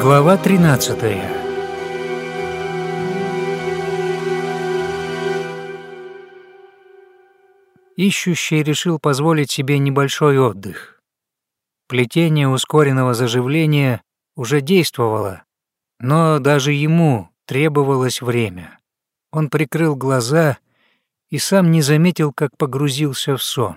Глава 13 Ищущий решил позволить себе небольшой отдых. Плетение ускоренного заживления уже действовало, но даже ему требовалось время. Он прикрыл глаза и сам не заметил, как погрузился в сон.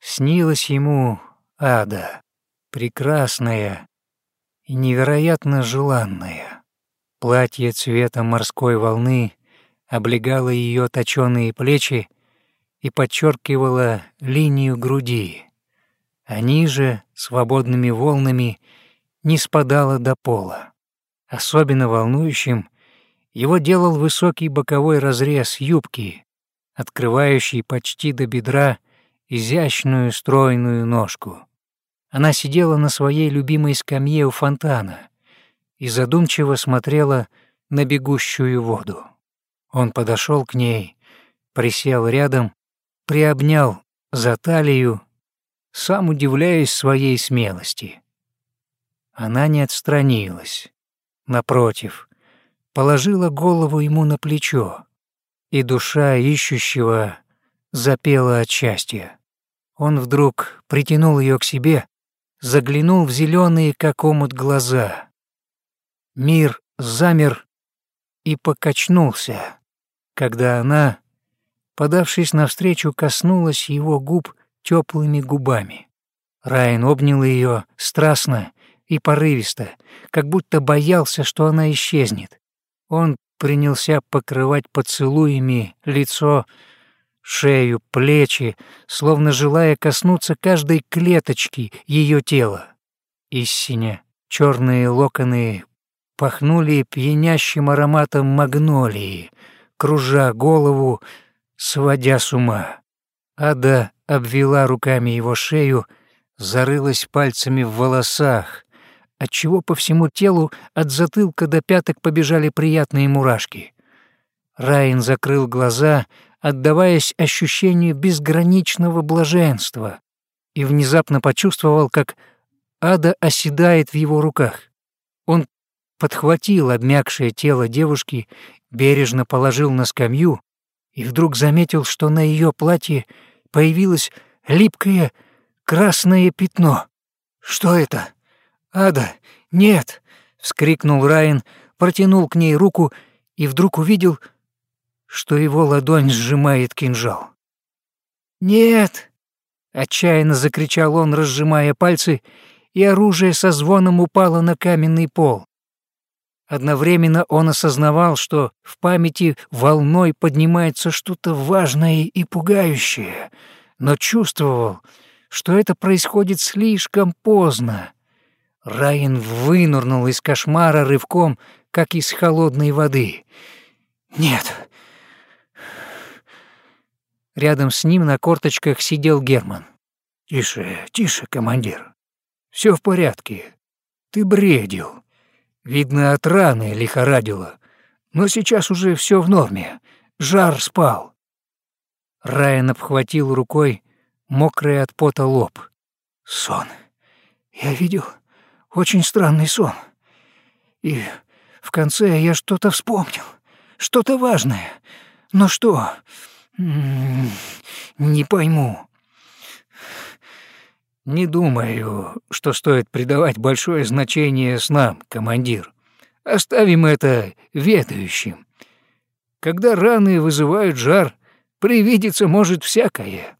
Снилась ему ада, прекрасная и невероятно желанная. Платье цвета морской волны облегало ее точёные плечи и подчеркивало линию груди, а ниже, свободными волнами, не спадало до пола. Особенно волнующим его делал высокий боковой разрез юбки, открывающий почти до бедра изящную стройную ножку. Она сидела на своей любимой скамье у фонтана и задумчиво смотрела на бегущую воду. Он подошел к ней, присел рядом, приобнял за талию, сам удивляясь своей смелости. Она не отстранилась. Напротив, положила голову ему на плечо, и душа ищущего запела от счастья. Он вдруг притянул ее к себе, заглянул в зеленые, как омут, глаза. Мир замер и покачнулся, когда она, подавшись навстречу, коснулась его губ теплыми губами. Райан обнял ее страстно и порывисто, как будто боялся, что она исчезнет. Он принялся покрывать поцелуями лицо, шею, плечи, словно желая коснуться каждой клеточки ее тела. Истине черные локоны пахнули пьянящим ароматом магнолии, кружа голову, сводя с ума. Ада обвела руками его шею, зарылась пальцами в волосах, отчего по всему телу от затылка до пяток побежали приятные мурашки. Райан закрыл глаза, отдаваясь ощущению безграничного блаженства, и внезапно почувствовал, как ада оседает в его руках. Он подхватил обмякшее тело девушки, бережно положил на скамью и вдруг заметил, что на ее платье появилось липкое красное пятно. «Что это?» «Ада, нет!» — вскрикнул Райан, протянул к ней руку и вдруг увидел, что его ладонь сжимает кинжал. «Нет!» — отчаянно закричал он, разжимая пальцы, и оружие со звоном упало на каменный пол. Одновременно он осознавал, что в памяти волной поднимается что-то важное и пугающее, но чувствовал, что это происходит слишком поздно, Райан вынурнул из кошмара рывком, как из холодной воды. «Нет!» Рядом с ним на корточках сидел Герман. «Тише, тише, командир. Все в порядке. Ты бредил. Видно, от раны лихорадило. Но сейчас уже все в норме. Жар спал». Райан обхватил рукой мокрый от пота лоб. «Сон. Я видел...» Очень странный сон. И в конце я что-то вспомнил. Что-то важное. Но что? Не пойму. Не думаю, что стоит придавать большое значение снам, командир. Оставим это ведающим. Когда раны вызывают жар, привидеться может всякое.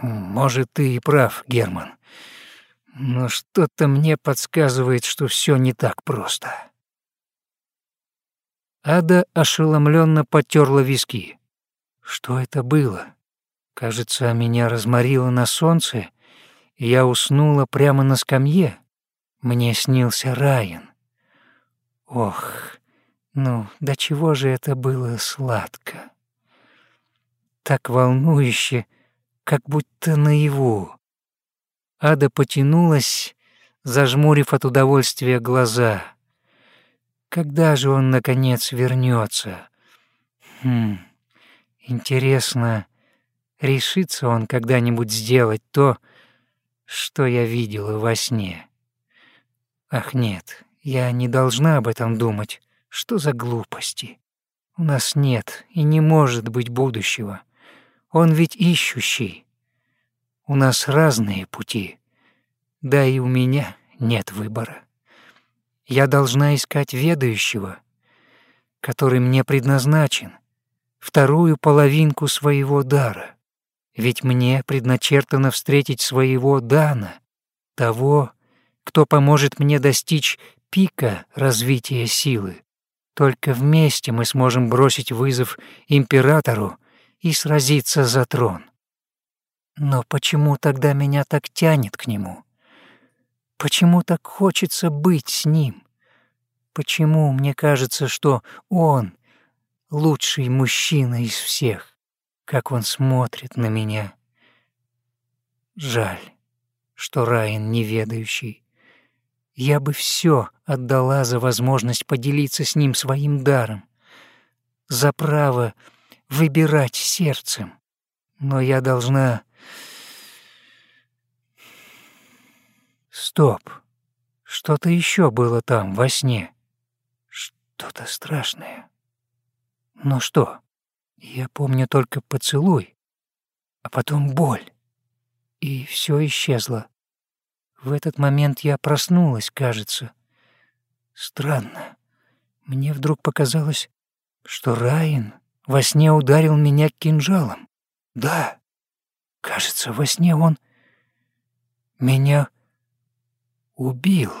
Может, ты и прав, Герман. Но что-то мне подсказывает, что все не так просто. Ада ошеломленно потерла виски. Что это было? Кажется, меня разморило на солнце, и я уснула прямо на скамье. Мне снился Райан. Ох, ну, до чего же это было сладко. Так волнующе, как будто наяву. Ада потянулась, зажмурив от удовольствия глаза. Когда же он, наконец, вернется? Хм, интересно, решится он когда-нибудь сделать то, что я видела во сне? Ах нет, я не должна об этом думать. Что за глупости? У нас нет и не может быть будущего. Он ведь ищущий. У нас разные пути. Да и у меня нет выбора. Я должна искать ведающего, который мне предназначен, вторую половинку своего дара. Ведь мне предначертано встретить своего Дана, того, кто поможет мне достичь пика развития силы. Только вместе мы сможем бросить вызов императору и сразиться за трон. Но почему тогда меня так тянет к нему? Почему так хочется быть с ним? Почему мне кажется, что он лучший мужчина из всех? Как он смотрит на меня. Жаль, что Райан неведающий. Я бы все отдала за возможность поделиться с ним своим даром, за право выбирать сердцем. Но я должна... Стоп. Что-то еще было там, во сне. Что-то страшное. Но что? Я помню только поцелуй, а потом боль. И все исчезло. В этот момент я проснулась, кажется. Странно. Мне вдруг показалось, что Райан во сне ударил меня кинжалом. Да, кажется, во сне он меня убил.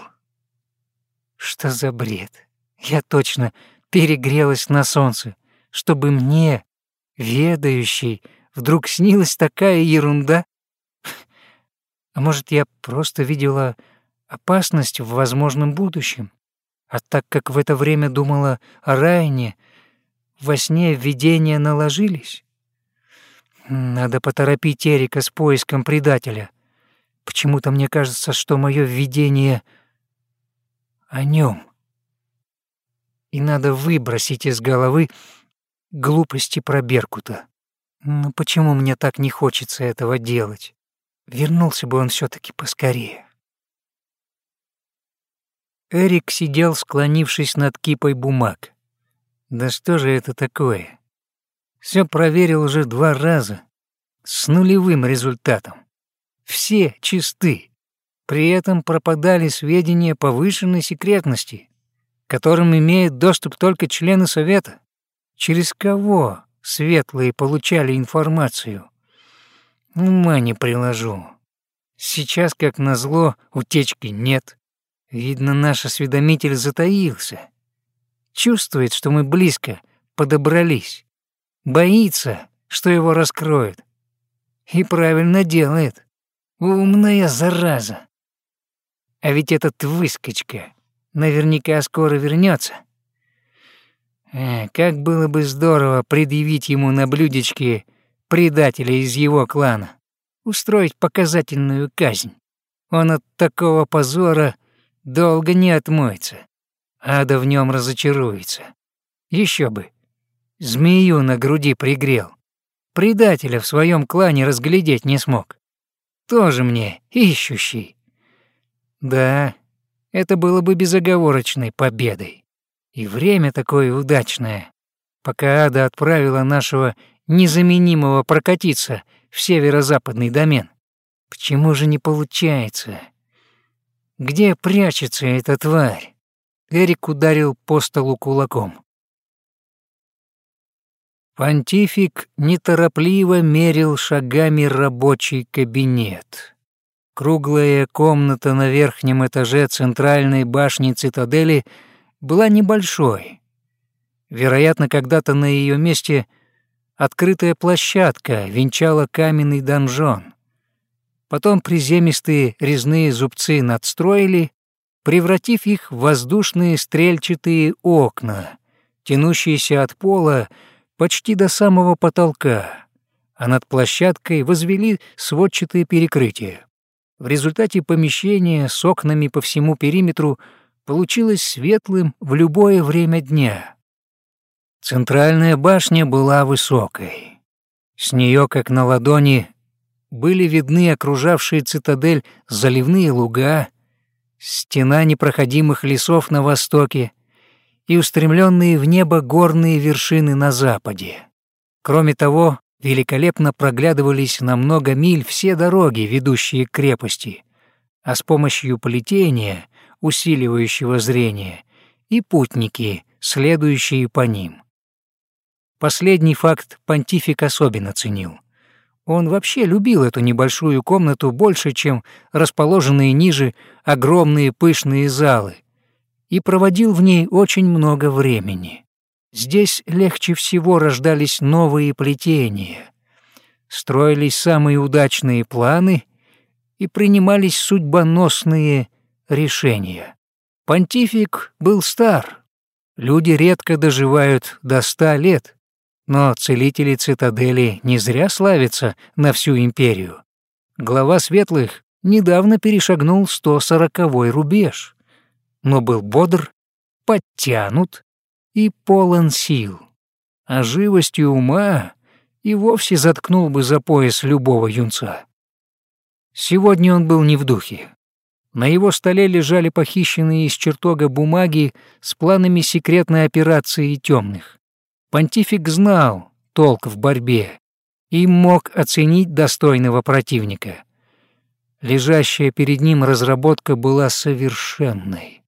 Что за бред? Я точно перегрелась на солнце, чтобы мне, ведающей, вдруг снилась такая ерунда. А может, я просто видела опасность в возможном будущем? А так как в это время думала о Райне, во сне видения наложились? Надо поторопить Эрика с поиском предателя. Почему-то мне кажется, что мое видение о нем. И надо выбросить из головы глупости про Беркута. Но почему мне так не хочется этого делать? Вернулся бы он все таки поскорее. Эрик сидел, склонившись над кипой бумаг. Да что же это такое? Все проверил уже два раза, с нулевым результатом. Все чисты. При этом пропадали сведения повышенной секретности, которым имеют доступ только члены Совета. Через кого светлые получали информацию? Ума не приложу. Сейчас, как назло, утечки нет. Видно, наш осведомитель затаился. Чувствует, что мы близко подобрались. Боится, что его раскроют. И правильно делает. Умная зараза. А ведь этот выскочка наверняка скоро вернется. Э, как было бы здорово предъявить ему на блюдечке предателя из его клана, устроить показательную казнь. Он от такого позора долго не отмоется. Ада в нем разочаруется. Еще бы. Змею на груди пригрел. Предателя в своем клане разглядеть не смог. Тоже мне ищущий. Да, это было бы безоговорочной победой. И время такое удачное, пока Ада отправила нашего незаменимого прокатиться в северо-западный домен. Почему же не получается? Где прячется эта тварь? Эрик ударил по столу кулаком. Понтифик неторопливо мерил шагами рабочий кабинет. Круглая комната на верхнем этаже центральной башни цитадели была небольшой. Вероятно, когда-то на ее месте открытая площадка венчала каменный донжон. Потом приземистые резные зубцы надстроили, превратив их в воздушные стрельчатые окна, тянущиеся от пола почти до самого потолка, а над площадкой возвели сводчатые перекрытия. В результате помещение с окнами по всему периметру получилось светлым в любое время дня. Центральная башня была высокой. С нее, как на ладони, были видны окружавшие цитадель заливные луга, стена непроходимых лесов на востоке и устремленные в небо горные вершины на западе. Кроме того, великолепно проглядывались на много миль все дороги, ведущие к крепости, а с помощью плетения, усиливающего зрение, и путники, следующие по ним. Последний факт понтифик особенно ценил. Он вообще любил эту небольшую комнату больше, чем расположенные ниже огромные пышные залы, и проводил в ней очень много времени. Здесь легче всего рождались новые плетения, строились самые удачные планы и принимались судьбоносные решения. Понтифик был стар. Люди редко доживают до ста лет, но целители цитадели не зря славятся на всю империю. Глава светлых недавно перешагнул 140-й рубеж, но был бодр, подтянут и полон сил. А живостью ума и вовсе заткнул бы за пояс любого юнца. Сегодня он был не в духе. На его столе лежали похищенные из чертога бумаги с планами секретной операции темных. Понтифик знал толк в борьбе и мог оценить достойного противника. Лежащая перед ним разработка была совершенной.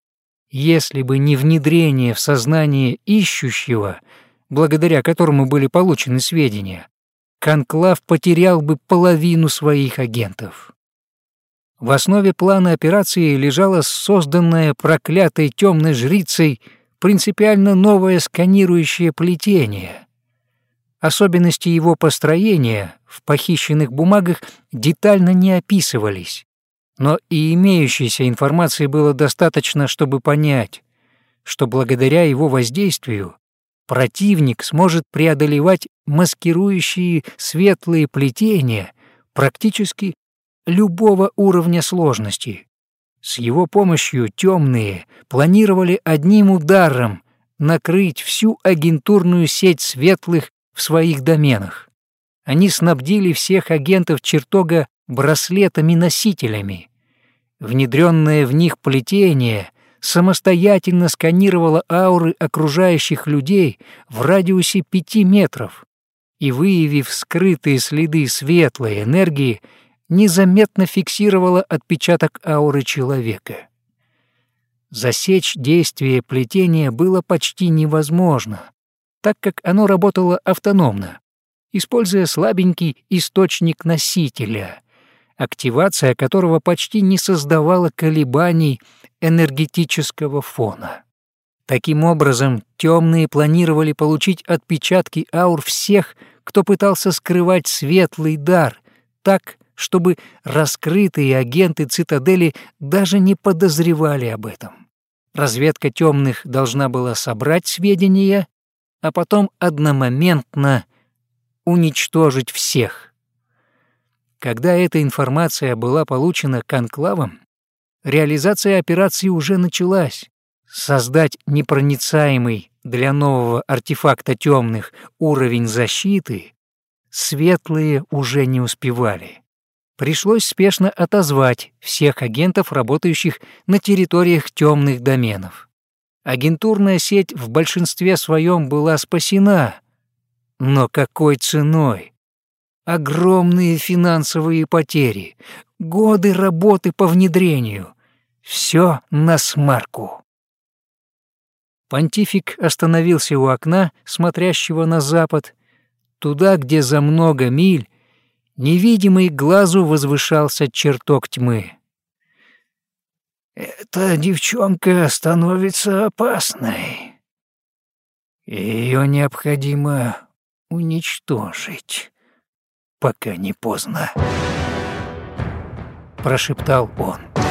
Если бы не внедрение в сознание ищущего, благодаря которому были получены сведения, Конклав потерял бы половину своих агентов. В основе плана операции лежала созданная проклятой темной жрицей принципиально новое сканирующее плетение. Особенности его построения в похищенных бумагах детально не описывались, но и имеющейся информации было достаточно, чтобы понять, что благодаря его воздействию противник сможет преодолевать маскирующие светлые плетения практически любого уровня сложности. С его помощью темные планировали одним ударом накрыть всю агентурную сеть светлых в своих доменах. Они снабдили всех агентов чертога браслетами-носителями. Внедренное в них плетение самостоятельно сканировало ауры окружающих людей в радиусе пяти метров и, выявив скрытые следы светлой энергии, незаметно фиксировала отпечаток ауры человека. Засечь действие плетения было почти невозможно, так как оно работало автономно, используя слабенький источник носителя, активация которого почти не создавала колебаний энергетического фона. Таким образом, темные планировали получить отпечатки аур всех, кто пытался скрывать светлый дар, так, чтобы раскрытые агенты цитадели даже не подозревали об этом. Разведка темных должна была собрать сведения, а потом одномоментно уничтожить всех. Когда эта информация была получена конклавом, реализация операции уже началась. Создать непроницаемый для нового артефакта темных уровень защиты светлые уже не успевали пришлось спешно отозвать всех агентов, работающих на территориях темных доменов. Агентурная сеть в большинстве своем была спасена, но какой ценой? Огромные финансовые потери, годы работы по внедрению. Все на смарку. Понтифик остановился у окна, смотрящего на запад, туда, где за много миль невидимый глазу возвышался чертог тьмы. «Эта девчонка становится опасной. Ее необходимо уничтожить, пока не поздно», — прошептал он.